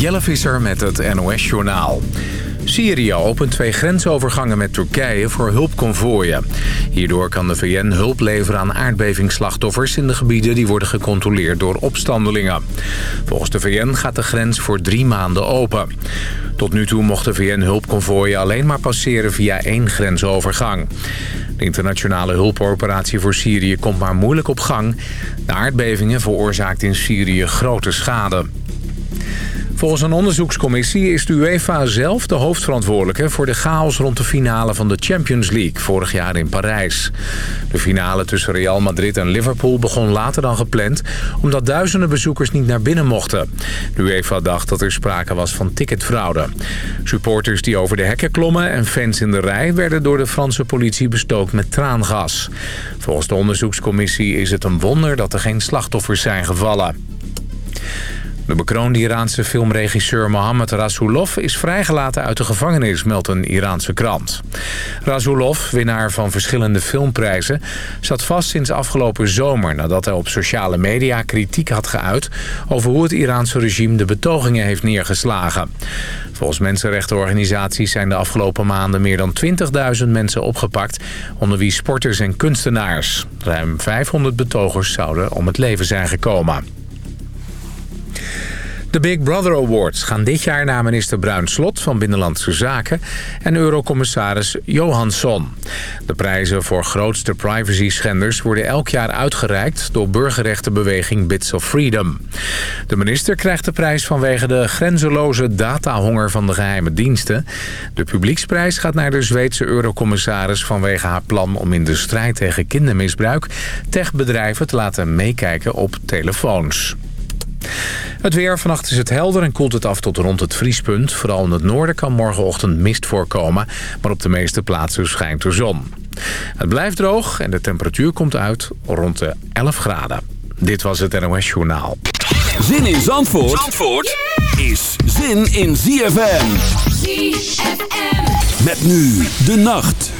Jelle Visser met het NOS-journaal. Syrië opent twee grensovergangen met Turkije voor hulpconvooien. Hierdoor kan de VN hulp leveren aan aardbevingsslachtoffers... in de gebieden die worden gecontroleerd door opstandelingen. Volgens de VN gaat de grens voor drie maanden open. Tot nu toe mochten VN-hulpconvooien alleen maar passeren via één grensovergang. De internationale hulpoperatie voor Syrië komt maar moeilijk op gang. De aardbevingen veroorzaakt in Syrië grote schade. Volgens een onderzoekscommissie is de UEFA zelf de hoofdverantwoordelijke... voor de chaos rond de finale van de Champions League vorig jaar in Parijs. De finale tussen Real Madrid en Liverpool begon later dan gepland... omdat duizenden bezoekers niet naar binnen mochten. De UEFA dacht dat er sprake was van ticketfraude. Supporters die over de hekken klommen en fans in de rij... werden door de Franse politie bestookt met traangas. Volgens de onderzoekscommissie is het een wonder dat er geen slachtoffers zijn gevallen. De bekroonde Iraanse filmregisseur Mohammad Rasulov is vrijgelaten uit de gevangenis, meldt een Iraanse krant. Rasulov, winnaar van verschillende filmprijzen, zat vast sinds afgelopen zomer nadat hij op sociale media kritiek had geuit over hoe het Iraanse regime de betogingen heeft neergeslagen. Volgens mensenrechtenorganisaties zijn de afgelopen maanden meer dan 20.000 mensen opgepakt, onder wie sporters en kunstenaars. Ruim 500 betogers zouden om het leven zijn gekomen. De Big Brother Awards gaan dit jaar naar minister Bruin Slot van Binnenlandse Zaken en eurocommissaris Johansson. De prijzen voor grootste privacy-schenders worden elk jaar uitgereikt door burgerrechtenbeweging Bits of Freedom. De minister krijgt de prijs vanwege de grenzeloze datahonger van de geheime diensten. De publieksprijs gaat naar de Zweedse eurocommissaris vanwege haar plan om in de strijd tegen kindermisbruik techbedrijven te laten meekijken op telefoons. Het weer. Vannacht is het helder en koelt het af tot rond het vriespunt. Vooral in het noorden kan morgenochtend mist voorkomen. Maar op de meeste plaatsen schijnt de zon. Het blijft droog en de temperatuur komt uit rond de 11 graden. Dit was het NOS Journaal. Zin in Zandvoort, Zandvoort is zin in ZFM. ZFM. Met nu de nacht.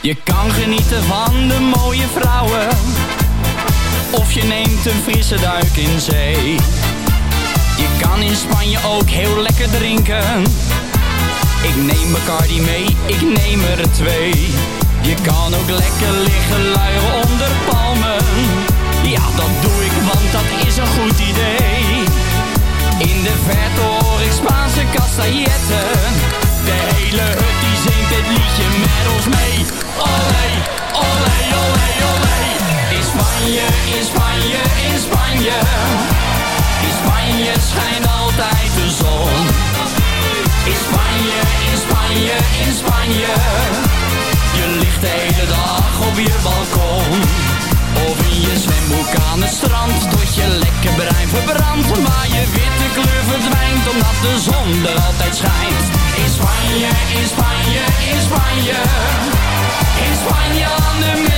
Je kan genieten van de mooie vrouwen. Of je neemt een frisse duik in zee. Je kan in Spanje ook heel lekker drinken. Ik neem Bacardi mee, ik neem er twee. Je kan ook lekker liggen luieren onder palmen. Ja, dat doe ik, want dat is een goed idee. In de verte hoor ik Spaanse castailletten De hele hut die zingt het liedje met ons mee. Olé, olé, olé, olé. In Spanje, in Spanje, in Spanje. In Spanje schijnt altijd de zon. In Spanje, in Spanje, in Spanje. Je ligt de hele dag op je balkon. Of in je zwembroek aan het strand Tot je lekker brein verbrandt Maar je witte kleur verdwijnt De zon er altijd schijnt. In Spanje, in Spanje, in Spanje. In Spanje aan de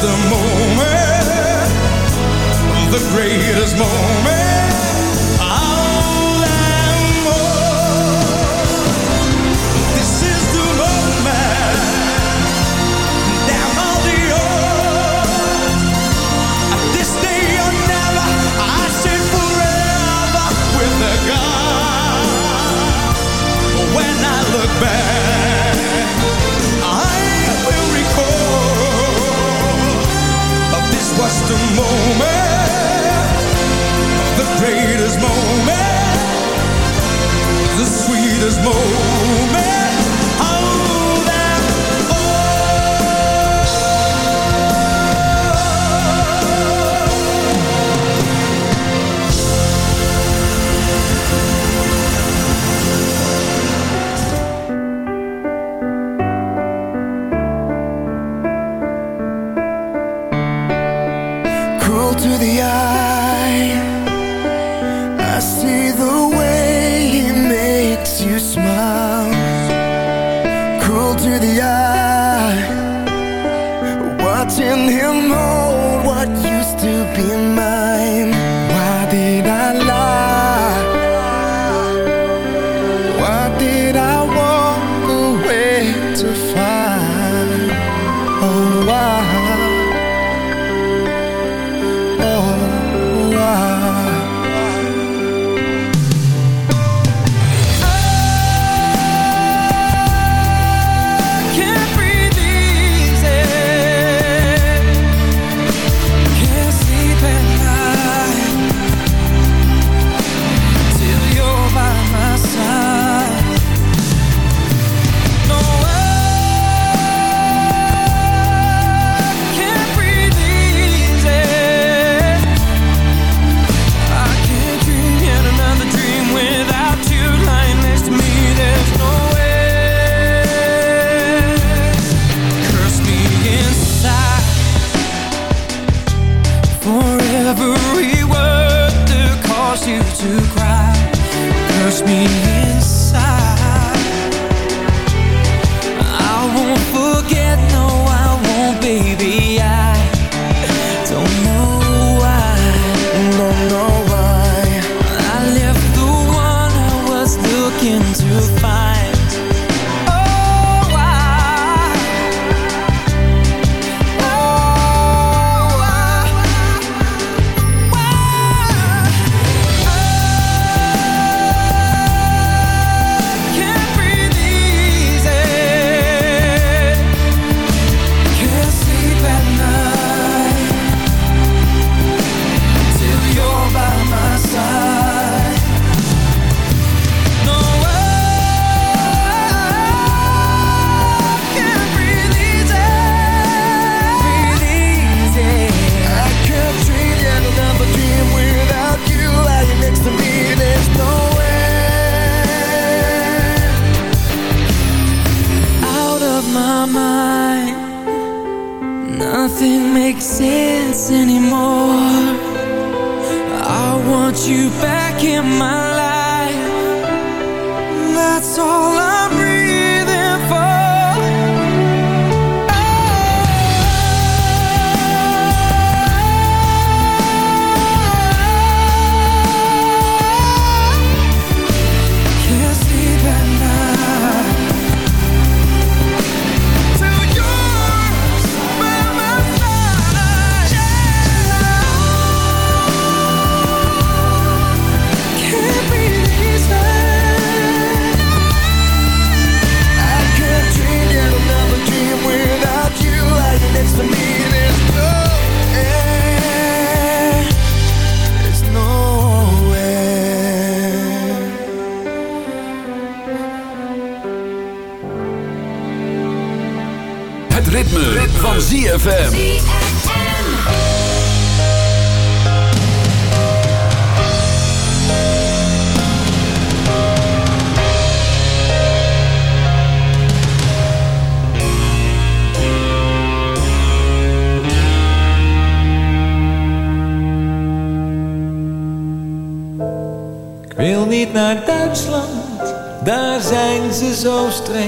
The moment, the greatest moment I'll ever. This is the moment, all the. This day or never, I forever with. When I look back, was the moment, the greatest moment, the sweetest moment. To the eye. Watching him hold what used to be mine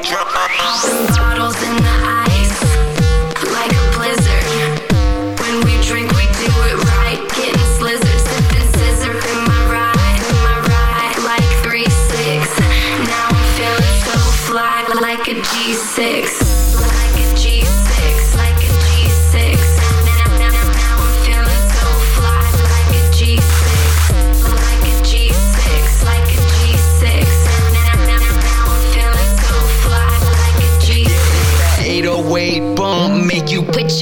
drama.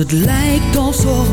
Het lijkt alsof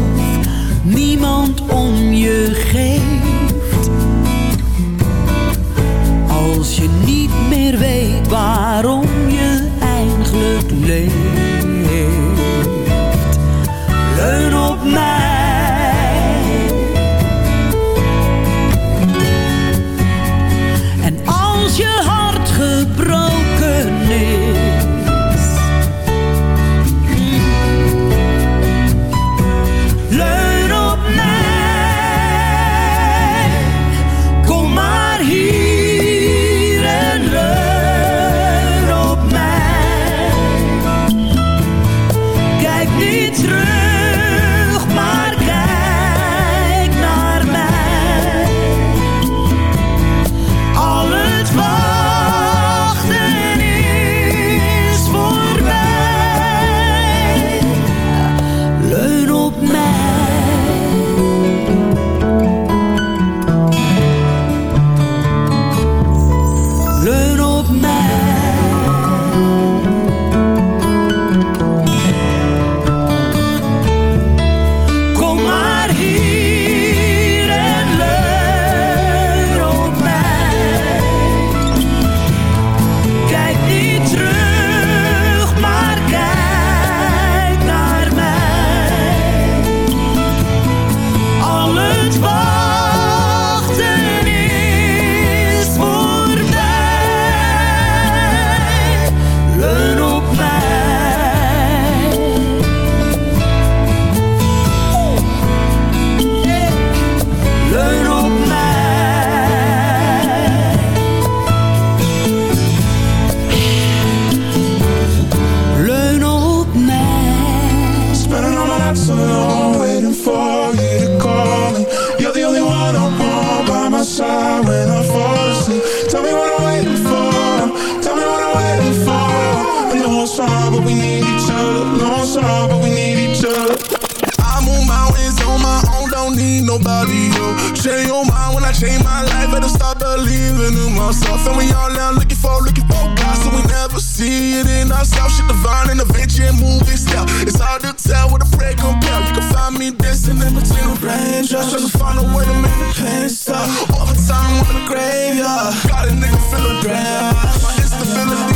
nobody, yo. Change your mind when I change my life, better start believing in myself. And we all now looking for, looking for God, so we never see it in ourselves. Shit divine and adventure and movie style. It's hard to tell what a prayer compare. You can find me dancing in between the raindrops, trying to find a way to make the pain stop. Overtime in the graveyard, got a nigga feeling grand. My instability trademark,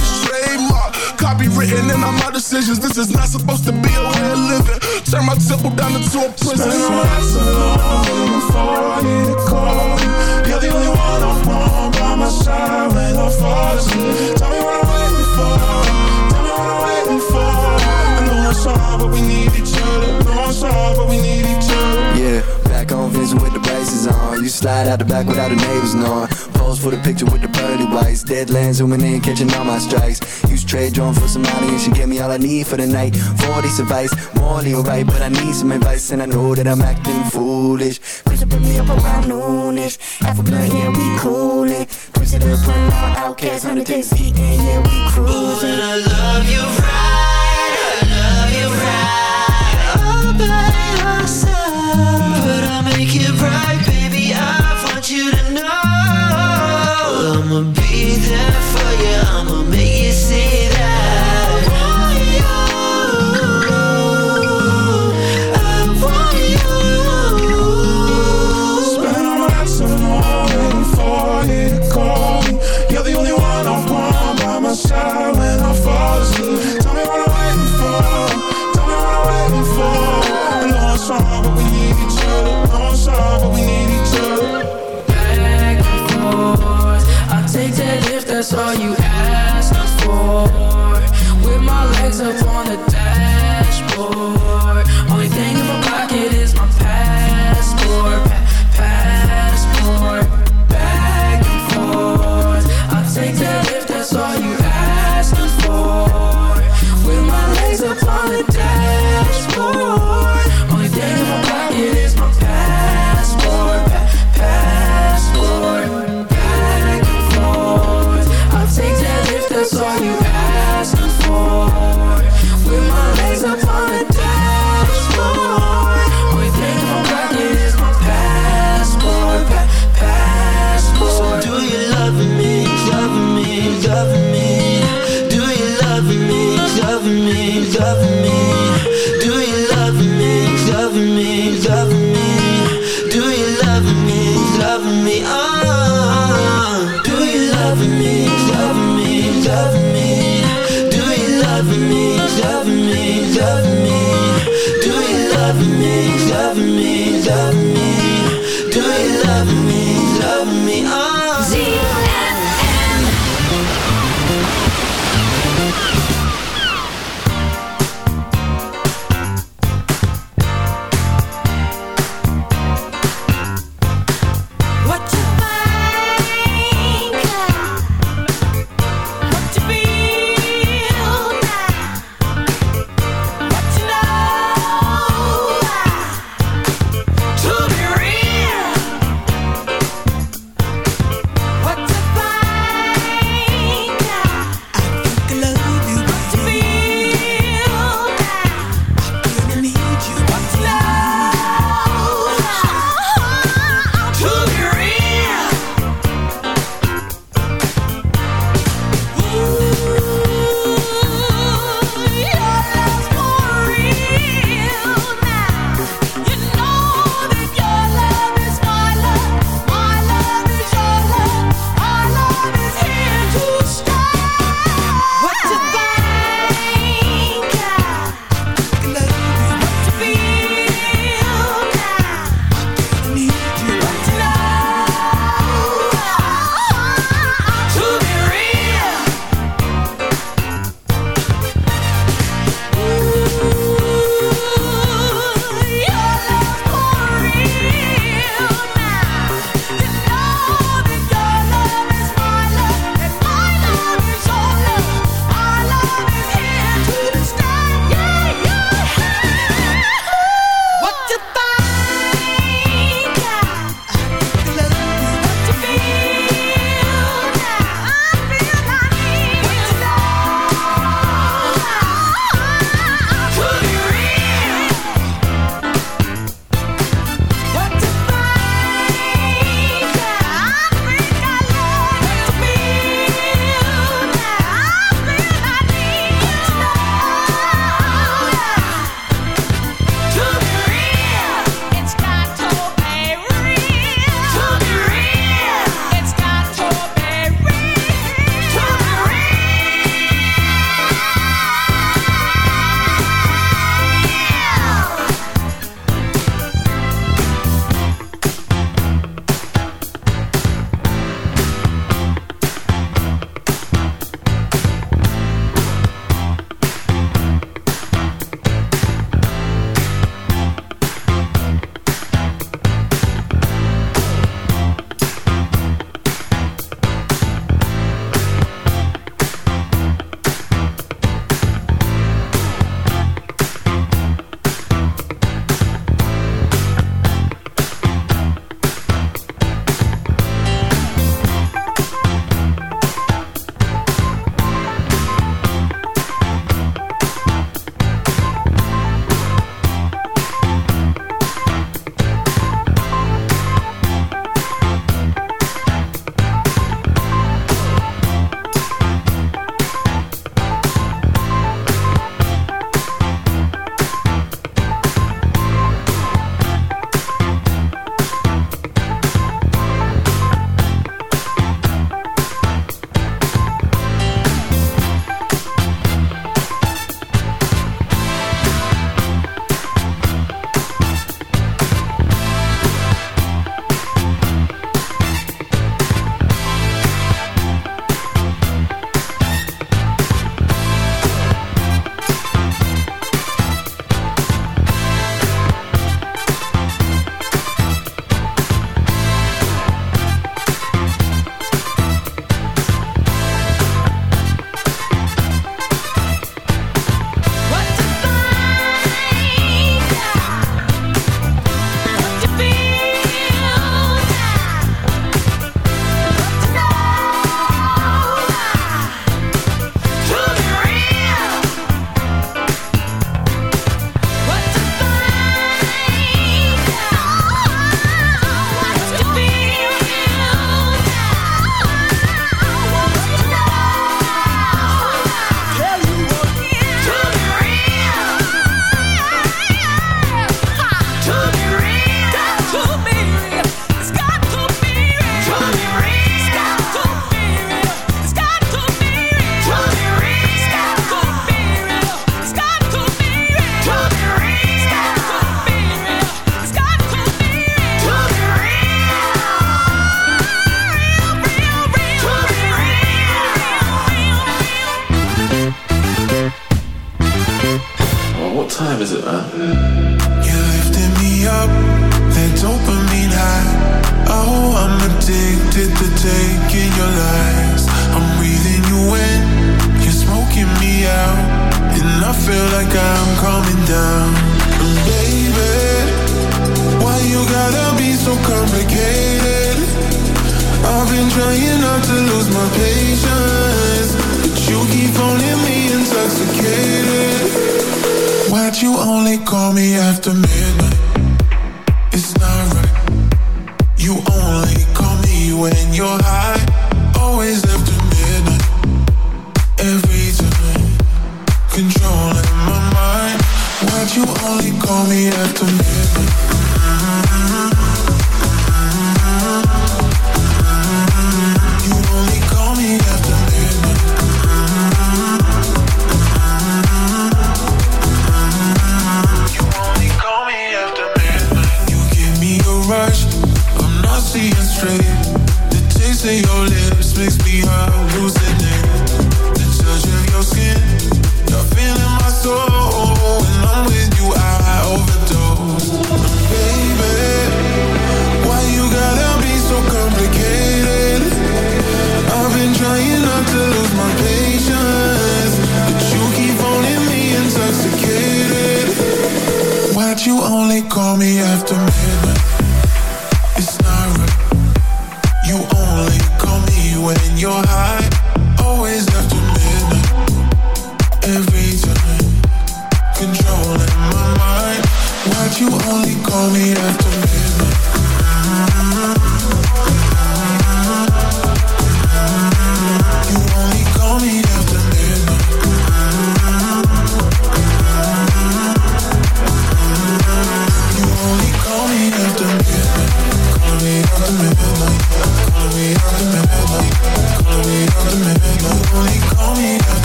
copywritten in all my decisions. This is not supposed to be a way of living. Turn my temple down into a prison. Spend all nights alone for you to call. You're the only one I want by my side when I fall asleep. Tell me what I'm waiting for. Tell me what I'm waiting for. I know it's hard, but we need each other. No, it's hard, but we need each other. Yeah, back on Vincent with the braces on. You slide out the back without the neighbors knowing. Pose for the picture with the pearly whites. Deadlands zooming in, catching all my strikes. Use trade drone for some money and she gave me all I need for the night. 40 advice, morally alright, but I need some advice and I know that I'm acting foolish. Push put me up around noonish. Alpha blood, yeah, we coolin'. Push it up, on the days eating, yeah, we cruising. I love you right, I love you right. All by myself, but I'll make it right, I'ma be there